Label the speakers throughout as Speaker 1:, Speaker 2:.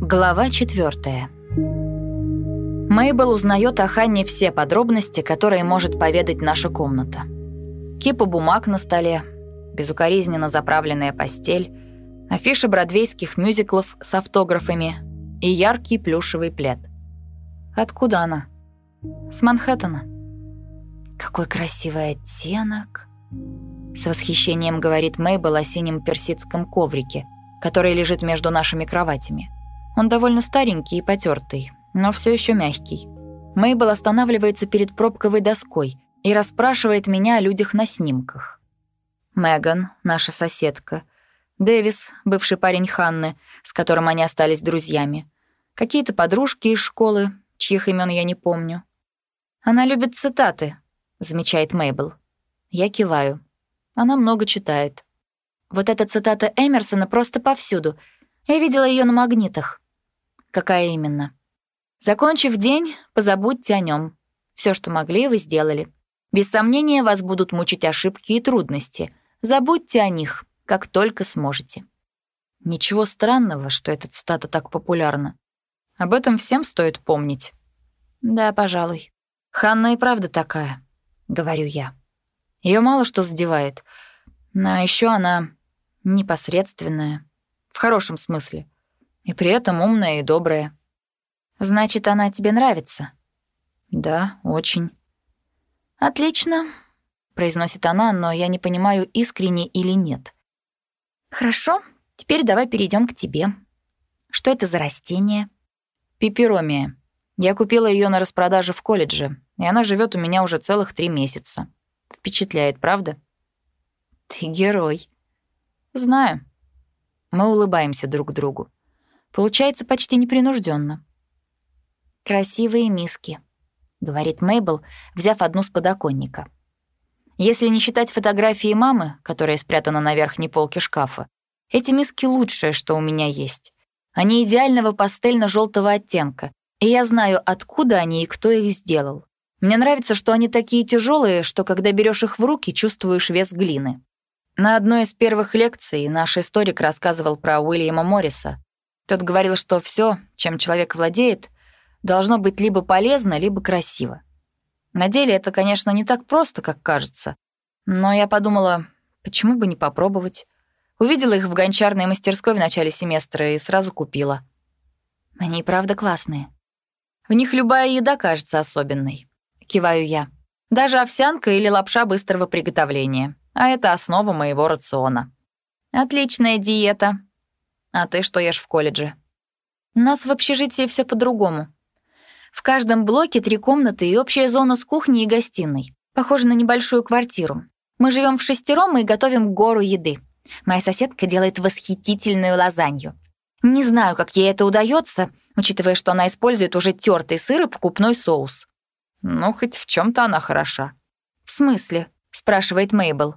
Speaker 1: Глава четвертая. Мейбл узнает о Ханне все подробности, которые может поведать наша комната. Кипа бумаг на столе, безукоризненно заправленная постель, афиши бродвейских мюзиклов с автографами и яркий плюшевый плед. Откуда она? С Манхэттена. Какой красивый оттенок. С восхищением говорит Мейбл о синем персидском коврике, который лежит между нашими кроватями. Он довольно старенький и потертый, но все еще мягкий. Мейбл останавливается перед пробковой доской и расспрашивает меня о людях на снимках. Меган, наша соседка, Дэвис, бывший парень Ханны, с которым они остались друзьями, какие-то подружки из школы, чьих имен я не помню. Она любит цитаты, замечает Мейбл. Я киваю. Она много читает. Вот эта цитата Эмерсона просто повсюду. Я видела ее на магнитах. Какая именно? Закончив день, позабудьте о нем. Все, что могли, вы сделали. Без сомнения, вас будут мучить ошибки и трудности. Забудьте о них, как только сможете. Ничего странного, что эта цитата так популярна. Об этом всем стоит помнить. Да, пожалуй. Ханна и правда такая, говорю я. Ее мало что задевает. Но еще она непосредственная. В хорошем смысле. И при этом умная и добрая. Значит, она тебе нравится? Да, очень. Отлично, произносит она, но я не понимаю, искренне или нет. Хорошо, теперь давай перейдем к тебе. Что это за растение? Пиперомия. Я купила ее на распродаже в колледже, и она живет у меня уже целых три месяца. Впечатляет, правда? Ты герой. Знаю. Мы улыбаемся друг другу. Получается почти непринужденно. «Красивые миски», — говорит Мейбл, взяв одну с подоконника. Если не считать фотографии мамы, которая спрятана на верхней полке шкафа, эти миски лучшее, что у меня есть. Они идеального пастельно-желтого оттенка, и я знаю, откуда они и кто их сделал. Мне нравится, что они такие тяжелые, что когда берешь их в руки, чувствуешь вес глины. На одной из первых лекций наш историк рассказывал про Уильяма Морриса. Тот говорил, что все, чем человек владеет — должно быть либо полезно, либо красиво. На деле это, конечно, не так просто, как кажется. Но я подумала, почему бы не попробовать? Увидела их в гончарной мастерской в начале семестра и сразу купила. Они и правда классные. В них любая еда кажется особенной. Киваю я. Даже овсянка или лапша быстрого приготовления. А это основа моего рациона. Отличная диета. А ты что ешь в колледже? Нас в общежитии все по-другому. В каждом блоке три комнаты и общая зона с кухней и гостиной. Похоже на небольшую квартиру. Мы живем в шестером и готовим гору еды. Моя соседка делает восхитительную лазанью. Не знаю, как ей это удается, учитывая, что она использует уже тертый сыр и покупной соус. Ну, хоть в чем то она хороша. «В смысле?» — спрашивает Мейбл.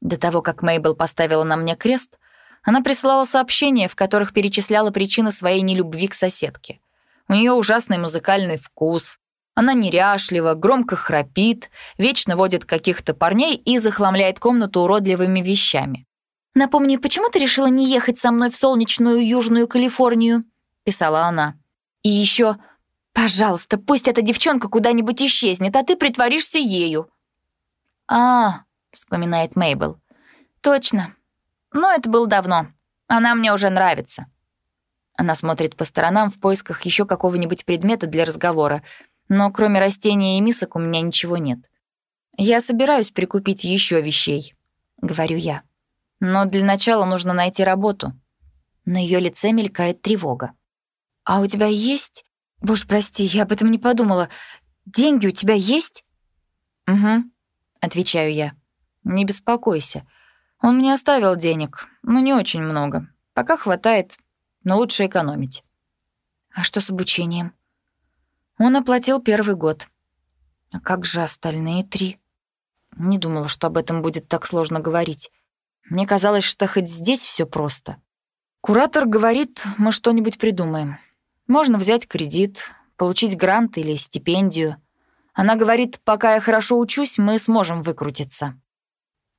Speaker 1: До того, как Мейбл поставила на мне крест, она присылала сообщения, в которых перечисляла причины своей нелюбви к соседке — у нее ужасный музыкальный вкус. Она неряшлива, громко храпит, вечно водит каких-то парней и захламляет комнату уродливыми вещами. «Напомни, почему ты решила не ехать со мной в солнечную Южную Калифорнию?» — писала она. «И еще, пожалуйста, пусть эта девчонка куда-нибудь исчезнет, а ты притворишься ею». «А, — вспоминает Мейбл, — точно. Но это было давно. Она мне уже нравится». Она смотрит по сторонам в поисках еще какого-нибудь предмета для разговора, но кроме растения и мисок у меня ничего нет. Я собираюсь прикупить еще вещей, говорю я. Но для начала нужно найти работу. На ее лице мелькает тревога. А у тебя есть? Боже, прости, я об этом не подумала. Деньги у тебя есть? Угу, отвечаю я. Не беспокойся. Он мне оставил денег, но не очень много. Пока хватает но лучше экономить. А что с обучением? Он оплатил первый год. А как же остальные три? Не думала, что об этом будет так сложно говорить. Мне казалось, что хоть здесь все просто. Куратор говорит, мы что-нибудь придумаем. Можно взять кредит, получить грант или стипендию. Она говорит, пока я хорошо учусь, мы сможем выкрутиться.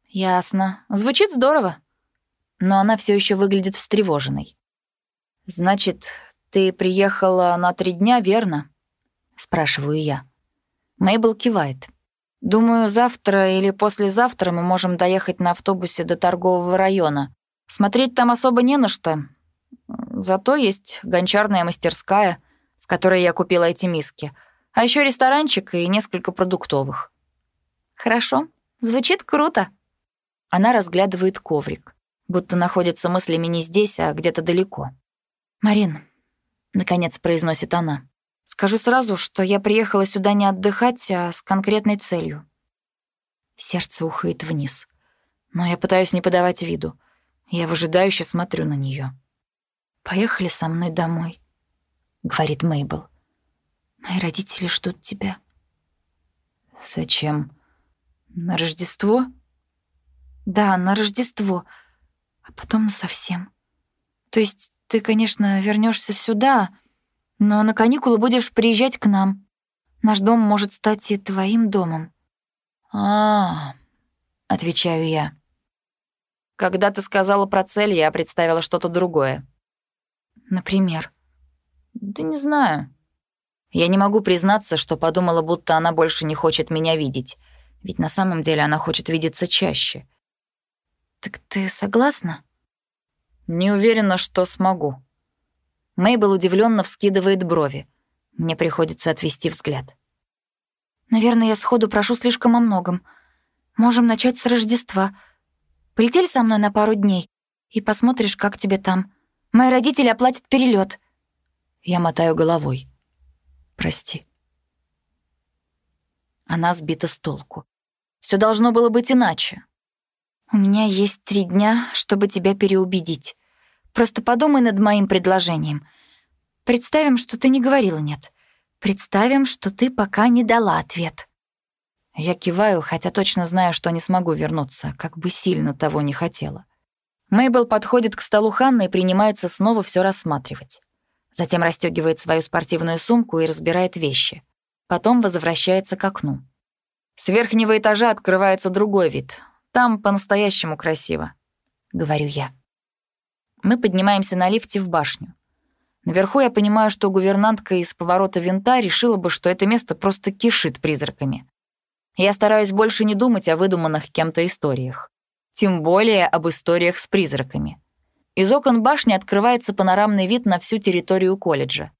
Speaker 1: Ясно. Звучит здорово. но она все еще выглядит встревоженной. «Значит, ты приехала на три дня, верно?» — спрашиваю я. Мейбл кивает. «Думаю, завтра или послезавтра мы можем доехать на автобусе до торгового района. Смотреть там особо не на что. Зато есть гончарная мастерская, в которой я купила эти миски, а еще ресторанчик и несколько продуктовых». «Хорошо, звучит круто». Она разглядывает коврик, будто находится мыслями не здесь, а где-то далеко. «Марин», — наконец произносит она, — «скажу сразу, что я приехала сюда не отдыхать, а с конкретной целью». Сердце ухает вниз, но я пытаюсь не подавать виду. Я выжидающе смотрю на нее. «Поехали со мной домой», — говорит Мейбл. «Мои родители ждут тебя».
Speaker 2: «Зачем? На Рождество?»
Speaker 1: «Да, на Рождество, а потом совсем. То есть ты, конечно, вернешься сюда, но на каникулы будешь приезжать к нам. Наш дом может стать и твоим домом».
Speaker 2: «А, -а — отвечаю я.
Speaker 1: Когда ты сказала про цель, я представила что-то другое. Например? Да не знаю. Я не могу признаться, что подумала, будто она больше не хочет меня видеть. Ведь на самом деле она хочет видеться чаще. Так ты согласна? Не уверена, что смогу. Мейбл удивленно вскидывает брови. Мне приходится отвести взгляд. Наверное, я сходу прошу слишком о многом. Можем начать с Рождества. Полетели со мной на пару дней и посмотришь, как тебе там. Мои родители оплатят перелет. Я мотаю головой. Прости. Она сбита с толку. Все должно было быть иначе. У меня есть три дня, чтобы тебя переубедить. Просто подумай над моим предложением. Представим, что ты не говорила «нет». Представим, что ты пока не дала ответ. Я киваю, хотя точно знаю, что не смогу вернуться, как бы сильно того не хотела. Мейбл подходит к столу Ханны и принимается снова все рассматривать. Затем расстегивает свою спортивную сумку и разбирает вещи. Потом возвращается к окну. С верхнего этажа открывается другой вид. Там по-настоящему красиво, — говорю я. Мы поднимаемся на лифте в башню. Наверху я понимаю, что гувернантка из поворота винта решила бы, что это место просто кишит призраками. Я стараюсь больше не думать о выдуманных кем-то историях. Тем более об историях с призраками. Из окон башни открывается панорамный вид на всю территорию колледжа.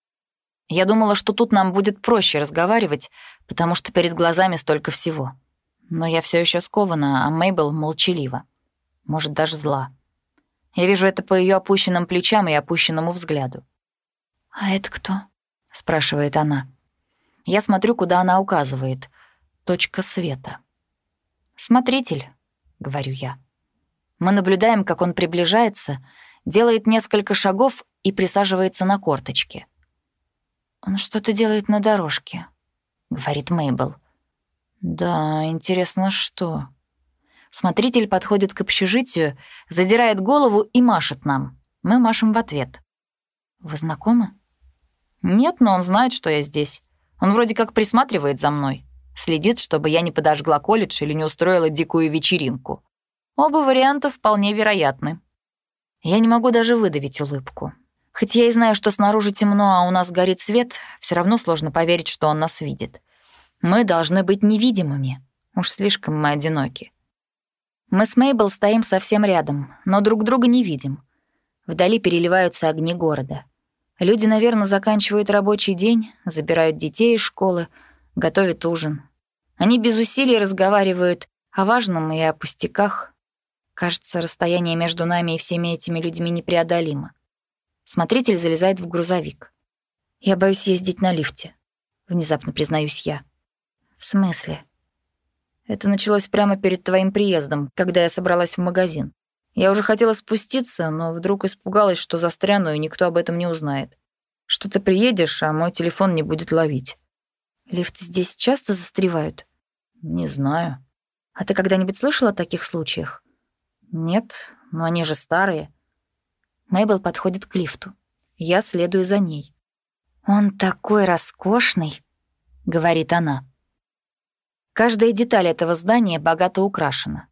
Speaker 1: Я думала, что тут нам будет проще разговаривать, потому что перед глазами столько всего. Но я все еще скована, а Мейбл молчалива. Может, даже зла. Я вижу это по ее опущенным плечам и опущенному взгляду. «А это кто?» — спрашивает она. Я смотрю, куда она указывает. Точка света. «Смотритель», — говорю я. Мы наблюдаем, как он приближается, делает несколько шагов и присаживается на корточки. «Он что-то делает на дорожке», — говорит Мейбл. «Да, интересно, что?» Смотритель подходит к общежитию, задирает голову и машет нам. Мы машем в ответ. «Вы знакомы?» «Нет, но он знает, что я здесь. Он вроде как присматривает за мной. Следит, чтобы я не подожгла колледж или не устроила дикую вечеринку. Оба варианта вполне вероятны. Я не могу даже выдавить улыбку. Хоть я и знаю, что снаружи темно, а у нас горит свет, все равно сложно поверить, что он нас видит. Мы должны быть невидимыми. Уж слишком мы одиноки. Мы с Мейбл стоим совсем рядом, но друг друга не видим. Вдали переливаются огни города. Люди, наверное, заканчивают рабочий день, забирают детей из школы, готовят ужин. Они без усилий разговаривают о важном и о пустяках. Кажется, расстояние между нами и всеми этими людьми непреодолимо. Смотритель залезает в грузовик. «Я боюсь ездить на лифте», — внезапно признаюсь я. «В смысле?» «Это началось прямо перед твоим приездом, когда я собралась в магазин. Я уже хотела спуститься, но вдруг испугалась, что застряну, и никто об этом не узнает. Что ты приедешь, а мой телефон не будет ловить. Лифты здесь часто застревают? Не знаю. А ты когда-нибудь слышала о таких случаях? Нет, но они же старые. Мейбл подходит к лифту. Я следую за ней. «Он такой роскошный», — говорит она. Каждая деталь этого здания богато украшена.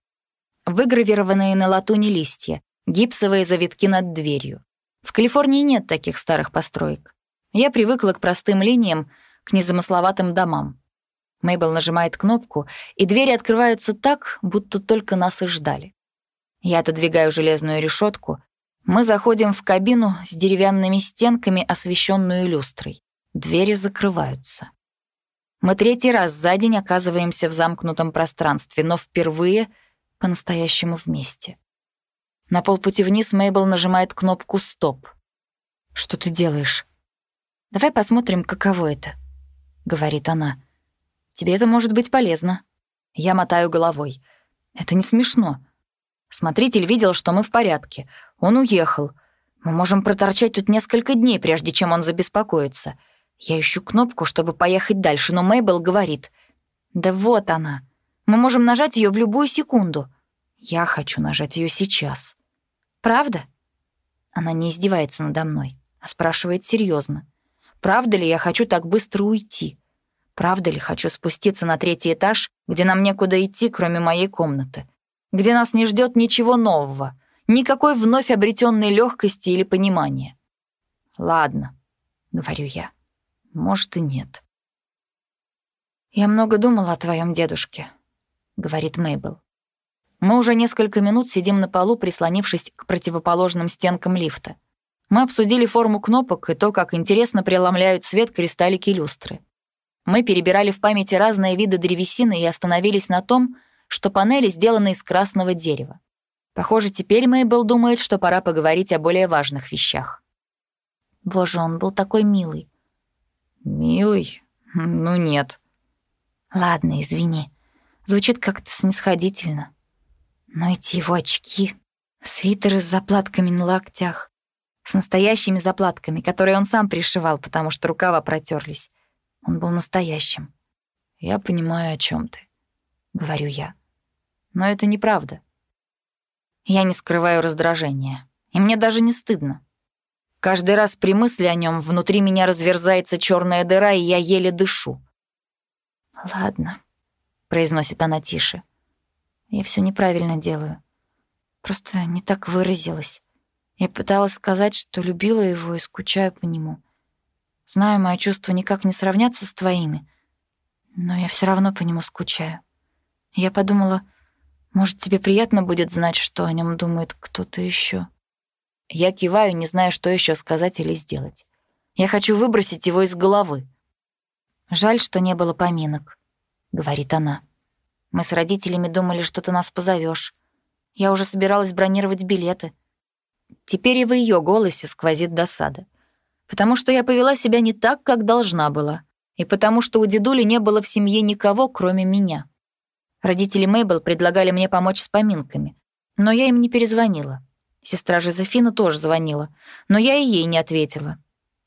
Speaker 1: Выгравированные на латуни листья, Гипсовые завитки над дверью. В Калифорнии нет таких старых построек. Я привыкла к простым линиям, к незамысловатым домам. Мейбл нажимает кнопку, и двери открываются так, будто только нас и ждали. Я отодвигаю железную решетку. Мы заходим в кабину с деревянными стенками, освещенную люстрой. Двери закрываются. Мы третий раз за день оказываемся в замкнутом пространстве, но впервые по-настоящему вместе. На полпути вниз Мейбл нажимает кнопку «Стоп». «Что ты делаешь?» «Давай посмотрим, каково это», — говорит она. «Тебе это может быть полезно». Я мотаю головой. «Это не смешно. Смотритель видел, что мы в порядке. Он уехал. Мы можем проторчать тут несколько дней, прежде чем он забеспокоится. Я ищу кнопку, чтобы поехать дальше, но Мейбл говорит. «Да вот она. Мы можем нажать ее в любую секунду». Я хочу нажать ее сейчас. «Правда?» Она не издевается надо мной, а спрашивает серьезно. «Правда ли я хочу так быстро уйти? Правда ли хочу спуститься на третий этаж, где нам некуда идти, кроме моей комнаты? Где нас не ждет ничего нового, никакой вновь обретенной легкости или понимания?» «Ладно», — говорю я. «Может, и нет». «Я много думала о твоем дедушке», — говорит Мейбл. Мы уже несколько минут сидим на полу, прислонившись к противоположным стенкам лифта. Мы обсудили форму кнопок и то, как интересно преломляют свет кристаллики люстры. Мы перебирали в памяти разные виды древесины и остановились на том, что панели сделаны из красного дерева. Похоже, теперь Мейбл думает, что пора поговорить о более важных вещах. Боже, он был такой милый. Милый? Ну нет. Ладно, извини. Звучит как-то снисходительно. Но эти его очки, свитеры с заплатками на локтях, с настоящими заплатками, которые он сам пришивал, потому что рукава протерлись. Он был настоящим. «Я понимаю, о чем ты», — говорю я. Но это неправда. Я не скрываю раздражения, и мне даже не стыдно. Каждый раз при мысли о нем внутри меня разверзается черная дыра, и я еле дышу. «Ладно», — произносит она тише. Я все неправильно делаю. Просто не так выразилась. Я пыталась сказать, что любила его и скучаю по нему. Знаю, мои чувства никак не сравнятся с твоими, но я все равно по нему скучаю. Я подумала, может, тебе приятно будет знать, что о нем думает кто-то еще. Я киваю, не знаю, что еще сказать или сделать. Я хочу выбросить его из головы. Жаль, что не было поминок, говорит она. Мы с родителями думали, что ты нас позовешь. Я уже собиралась бронировать билеты. Теперь и в ее голосе сквозит досада. Потому что я повела себя не так, как должна была. И потому что у дедули не было в семье никого, кроме меня. Родители Мейбл предлагали мне помочь с поминками, но я им не перезвонила. Сестра Жозефина тоже звонила, но я и ей не ответила.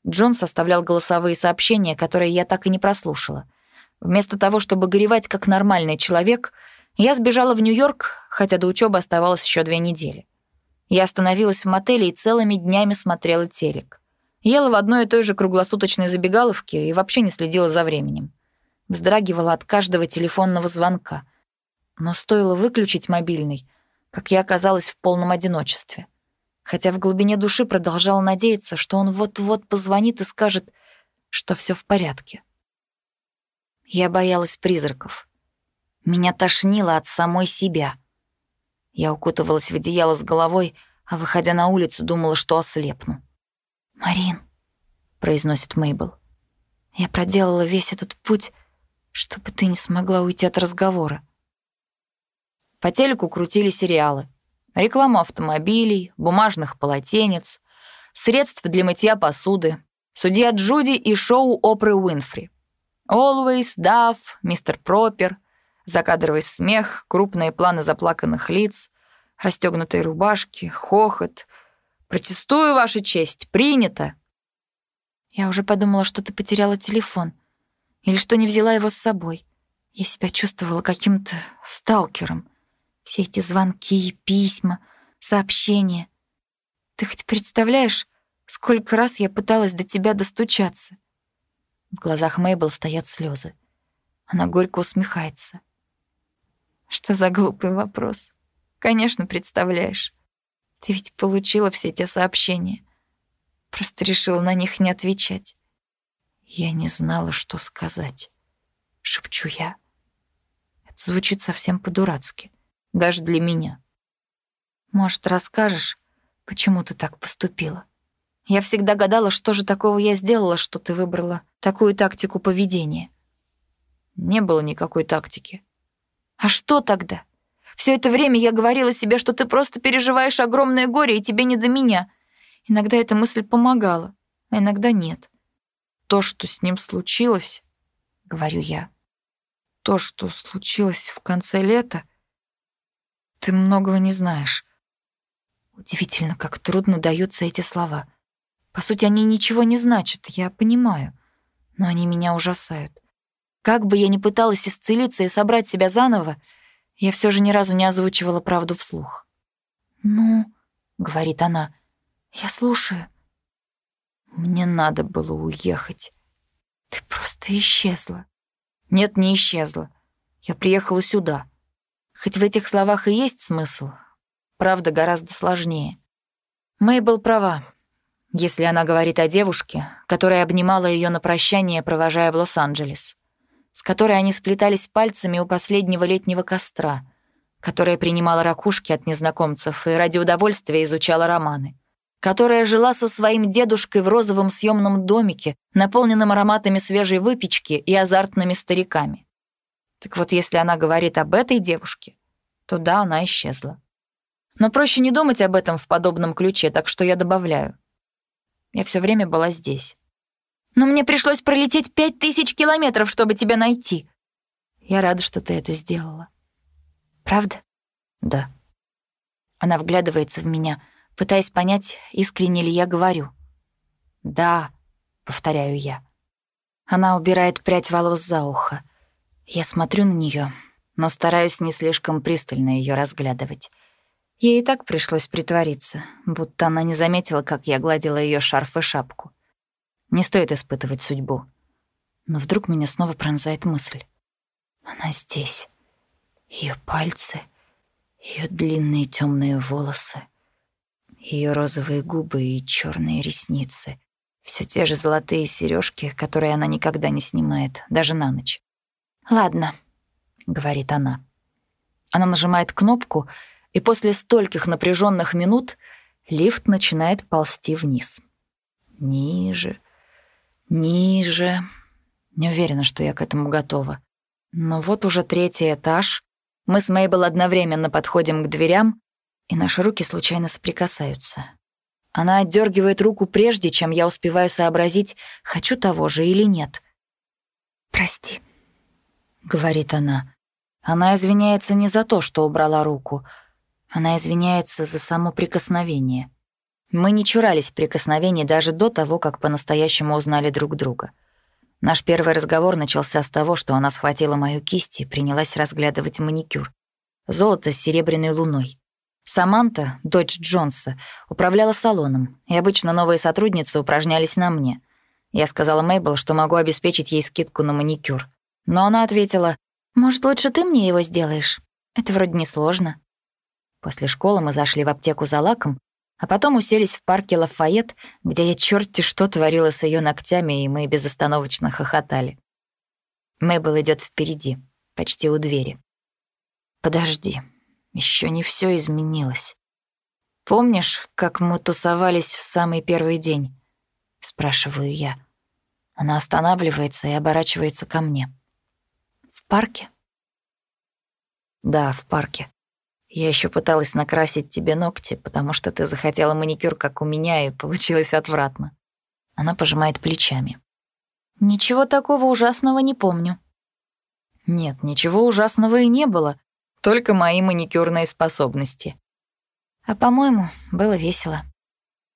Speaker 1: Джон составлял голосовые сообщения, которые я так и не прослушала — Вместо того, чтобы горевать как нормальный человек, я сбежала в Нью-Йорк, хотя до учебы оставалось еще две недели. Я остановилась в мотеле и целыми днями смотрела телек. Ела в одной и той же круглосуточной забегаловке и вообще не следила за временем. Вздрагивала от каждого телефонного звонка. Но стоило выключить мобильный, как я оказалась в полном одиночестве. Хотя в глубине души продолжала надеяться, что он вот-вот позвонит и скажет, что все в порядке. Я боялась призраков. Меня тошнило от самой себя. Я укутывалась в одеяло с головой, а, выходя на улицу, думала, что ослепну. «Марин», — произносит Мейбл, — «я проделала весь этот путь, чтобы ты не смогла уйти от разговора». По телеку крутили сериалы. Рекламу автомобилей, бумажных полотенец, средств для мытья посуды, судья Джуди и шоу Опры Уинфри. Always, Дав, Мистер Пропер, закадровый смех, крупные планы заплаканных лиц, расстегнутые рубашки, хохот. «Протестую, Ваша честь, принято!» Я уже подумала, что ты потеряла телефон или что не взяла его с собой. Я себя чувствовала каким-то сталкером. Все эти звонки, письма, сообщения. Ты хоть представляешь, сколько раз я пыталась до тебя достучаться? В глазах Мейбл стоят слезы. Она горько усмехается. Что за глупый вопрос? Конечно, представляешь. Ты ведь получила все те сообщения. Просто решила на них не отвечать.
Speaker 2: Я не знала, что сказать. Шепчу я. Это звучит совсем по-дурацки. Даже для меня.
Speaker 1: Может, расскажешь, почему ты так поступила? Я всегда гадала, что же такого я сделала, что ты выбрала такую тактику поведения.
Speaker 2: Не было никакой тактики.
Speaker 1: А что тогда? Все это время я говорила себе, что ты просто переживаешь огромное горе, и тебе не до меня. Иногда эта мысль помогала, а иногда нет.
Speaker 2: То, что с ним случилось, говорю я, то, что случилось в конце лета, ты многого не знаешь. Удивительно, как трудно даются эти слова. По сути, они ничего не значат, я понимаю, но они меня ужасают. Как бы я ни пыталась исцелиться и собрать себя заново, я все же ни разу не озвучивала правду вслух.
Speaker 1: «Ну», — говорит она, — «я слушаю».
Speaker 2: Мне надо было уехать.
Speaker 1: Ты просто исчезла.
Speaker 2: Нет, не исчезла. Я приехала сюда. Хоть в этих словах и есть смысл, правда гораздо сложнее. Мейбл права, если она говорит о девушке, которая обнимала ее на прощание, провожая в Лос-Анджелес с которой они сплетались пальцами у последнего летнего костра, которая принимала ракушки от незнакомцев и ради удовольствия изучала романы, которая жила со своим дедушкой в розовом съемном домике, наполненном ароматами свежей выпечки и азартными стариками. Так вот, если она говорит об этой девушке, то да, она исчезла. Но проще не думать об этом в подобном ключе, так что я добавляю. Я все время была здесь.
Speaker 1: Но мне пришлось пролететь пять тысяч километров, чтобы тебя найти.
Speaker 2: Я рада, что ты это сделала.
Speaker 1: Правда?
Speaker 2: Да.
Speaker 1: Она вглядывается в меня, пытаясь понять, искренне ли я говорю.
Speaker 2: Да, повторяю я.
Speaker 1: Она убирает прядь волос за ухо. Я смотрю на нее, но стараюсь не слишком пристально ее разглядывать. Ей и так пришлось притвориться, будто она не заметила, как я гладила ее шарф и шапку. Не стоит испытывать судьбу. Но вдруг меня снова пронзает мысль. Она здесь. Ее пальцы, ее длинные темные волосы, ее розовые губы и черные ресницы. Все те же золотые сережки, которые она никогда не снимает, даже на ночь. «Ладно», — говорит она. Она нажимает кнопку, и после стольких напряженных минут лифт начинает ползти вниз. Ниже, Ниже. Не уверена, что я к этому готова. Но вот уже третий этаж. Мы с Мейбл одновременно подходим к дверям, и наши руки случайно соприкасаются. Она отдергивает руку прежде, чем я успеваю сообразить, хочу того же или нет. «Прости», — говорит она. Она извиняется не за то, что убрала руку. Она извиняется за само прикосновение. Мы не чурались прикосновений даже до того, как по-настоящему узнали друг друга. Наш первый разговор начался с того, что она схватила мою кисть и принялась разглядывать маникюр. Золото с серебряной луной. Саманта, дочь Джонса, управляла салоном, и обычно новые сотрудницы упражнялись на мне. Я сказала Мейбл, что могу обеспечить ей скидку на маникюр. Но она ответила, «Может, лучше ты мне его сделаешь? Это вроде не сложно». После школы мы зашли в аптеку за лаком, а потом уселись в парке Лафайет, где я черти что творила с ее ногтями, и мы безостановочно хохотали. Мэйбл идет впереди, почти у двери. «Подожди, еще не все изменилось. Помнишь, как мы тусовались в самый первый день?» — спрашиваю я. Она останавливается и оборачивается ко мне. «В парке?» «Да, в парке. Я еще пыталась накрасить тебе ногти, потому что ты захотела маникюр, как у меня, и получилось отвратно. Она пожимает плечами. Ничего такого ужасного не помню. Нет, ничего ужасного и не было, только мои маникюрные способности. А, по-моему, было весело.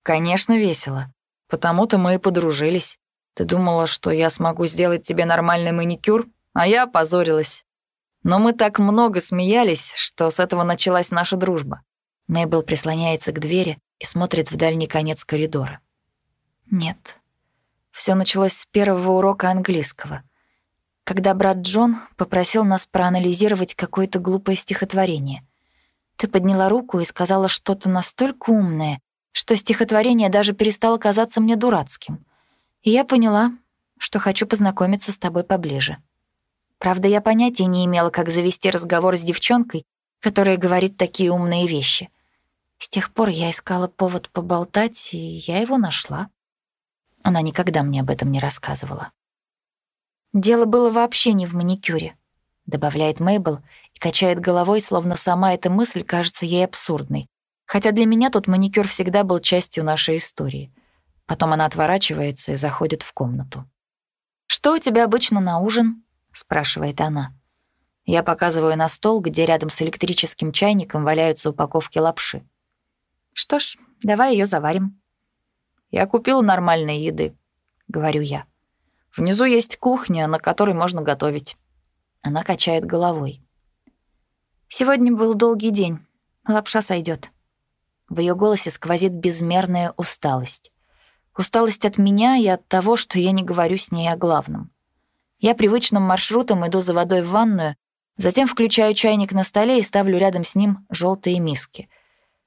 Speaker 1: Конечно, весело. Потому-то мы и подружились. Ты думала, что я смогу сделать тебе нормальный маникюр, а я опозорилась. Но мы так много смеялись, что с этого началась наша дружба. Мэйбл прислоняется к двери и смотрит в дальний конец коридора. Нет. Все началось с первого урока английского, когда брат Джон попросил нас проанализировать какое-то глупое стихотворение.
Speaker 2: Ты подняла руку и сказала что-то настолько умное, что стихотворение даже перестало казаться мне дурацким. И я поняла, что хочу познакомиться с тобой поближе. Правда, я понятия не имела, как завести разговор с девчонкой, которая говорит такие умные вещи. С тех пор я искала повод поболтать, и я его нашла. Она никогда мне об этом не рассказывала. Дело было вообще не в маникюре, добавляет Мейбл и качает головой, словно сама эта мысль кажется ей абсурдной. Хотя для меня тот маникюр всегда был частью нашей истории. Потом она отворачивается и заходит в комнату. «Что у тебя обычно на ужин?» — спрашивает она. Я показываю на стол, где рядом с электрическим чайником валяются упаковки лапши. «Что ж, давай ее заварим». «Я купил нормальной еды», — говорю я. «Внизу есть кухня, на которой можно готовить». Она качает головой. «Сегодня был долгий день. Лапша сойдет. В ее голосе сквозит безмерная усталость. Усталость от меня и от того, что я не говорю с ней о главном. Я привычным маршрутом иду за водой в ванную, затем включаю чайник на столе и ставлю рядом с ним желтые миски.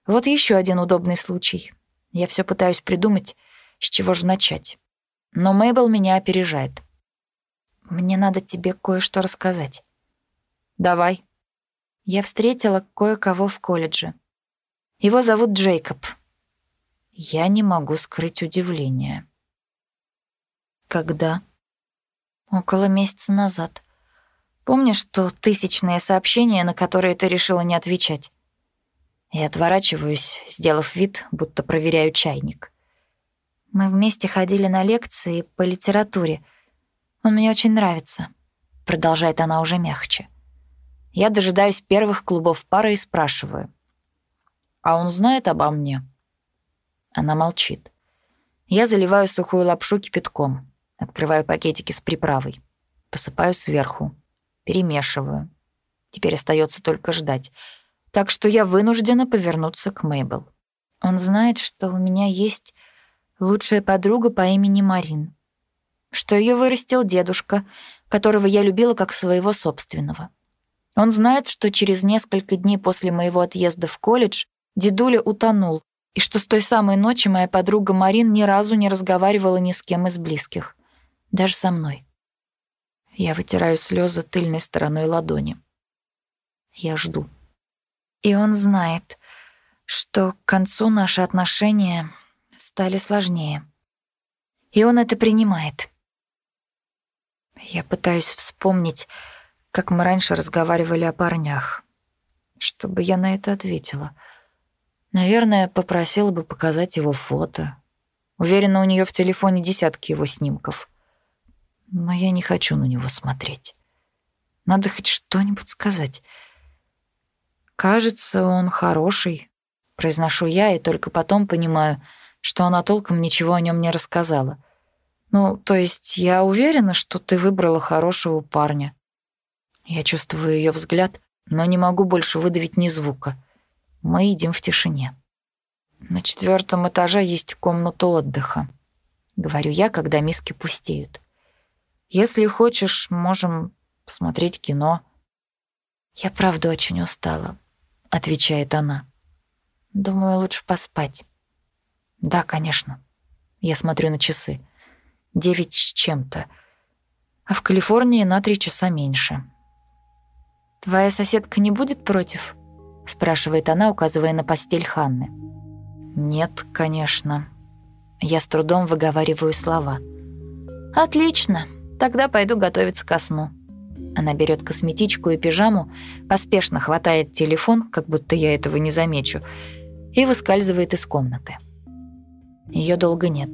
Speaker 2: Вот еще один удобный случай. Я все пытаюсь придумать, с чего же начать. Но Мейбл меня опережает. «Мне надо тебе кое-что рассказать». «Давай». Я встретила кое-кого в колледже. Его зовут Джейкоб. Я не могу скрыть удивление. Когда? Около месяца назад. Помнишь то тысячное сообщение, на которое ты решила не отвечать? Я отворачиваюсь, сделав вид, будто проверяю чайник. Мы вместе ходили на лекции по литературе. Он мне очень нравится. Продолжает она уже мягче. Я дожидаюсь первых клубов пары и спрашиваю. А он знает обо мне?» Она молчит. Я заливаю сухую лапшу кипятком, открываю пакетики с приправой, посыпаю сверху, перемешиваю. Теперь остается только ждать. Так что я вынуждена повернуться к Мейбл. Он знает, что у меня есть лучшая подруга по имени Марин, что ее вырастил дедушка, которого я любила как своего собственного. Он знает, что через несколько дней после моего отъезда в колледж Дедуля утонул, и что с той самой ночи моя подруга Марин ни разу не разговаривала ни с кем из близких. Даже со мной. Я вытираю слезы тыльной стороной ладони. Я жду. И он знает, что к концу наши отношения стали сложнее. И он это принимает. Я пытаюсь вспомнить, как мы раньше разговаривали о парнях, чтобы я на это ответила — Наверное, попросила бы показать его фото. Уверена, у нее в телефоне десятки его снимков. Но я не хочу на него смотреть. Надо хоть что-нибудь сказать. Кажется, он хороший, произношу я, и только потом понимаю, что она толком ничего о нем не рассказала. Ну, то есть я уверена, что ты выбрала хорошего парня. Я чувствую ее взгляд, но не могу больше выдавить ни звука — мы едим в тишине. На четвертом этаже есть комната отдыха. Говорю я, когда миски пустеют. Если хочешь, можем посмотреть кино. Я правда очень устала, отвечает она. Думаю, лучше поспать. Да, конечно. Я смотрю на часы. Девять с чем-то. А в Калифорнии на три часа меньше. Твоя соседка не будет против? спрашивает она, указывая на постель Ханны. Нет, конечно. Я с трудом выговариваю слова. Отлично. Тогда пойду готовиться ко сну. Она берет косметичку и пижаму, поспешно хватает телефон, как будто я этого не замечу, и выскальзывает из комнаты. Ее долго нет.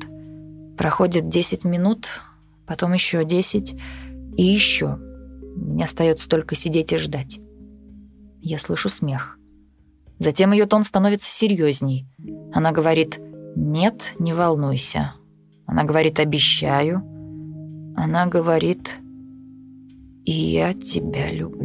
Speaker 2: Проходит 10 минут, потом еще 10 и еще. Мне остается только сидеть и ждать. Я слышу смех. Затем ее тон становится серьезней. Она говорит «Нет, не волнуйся». Она говорит «Обещаю». Она говорит «И я тебя люблю».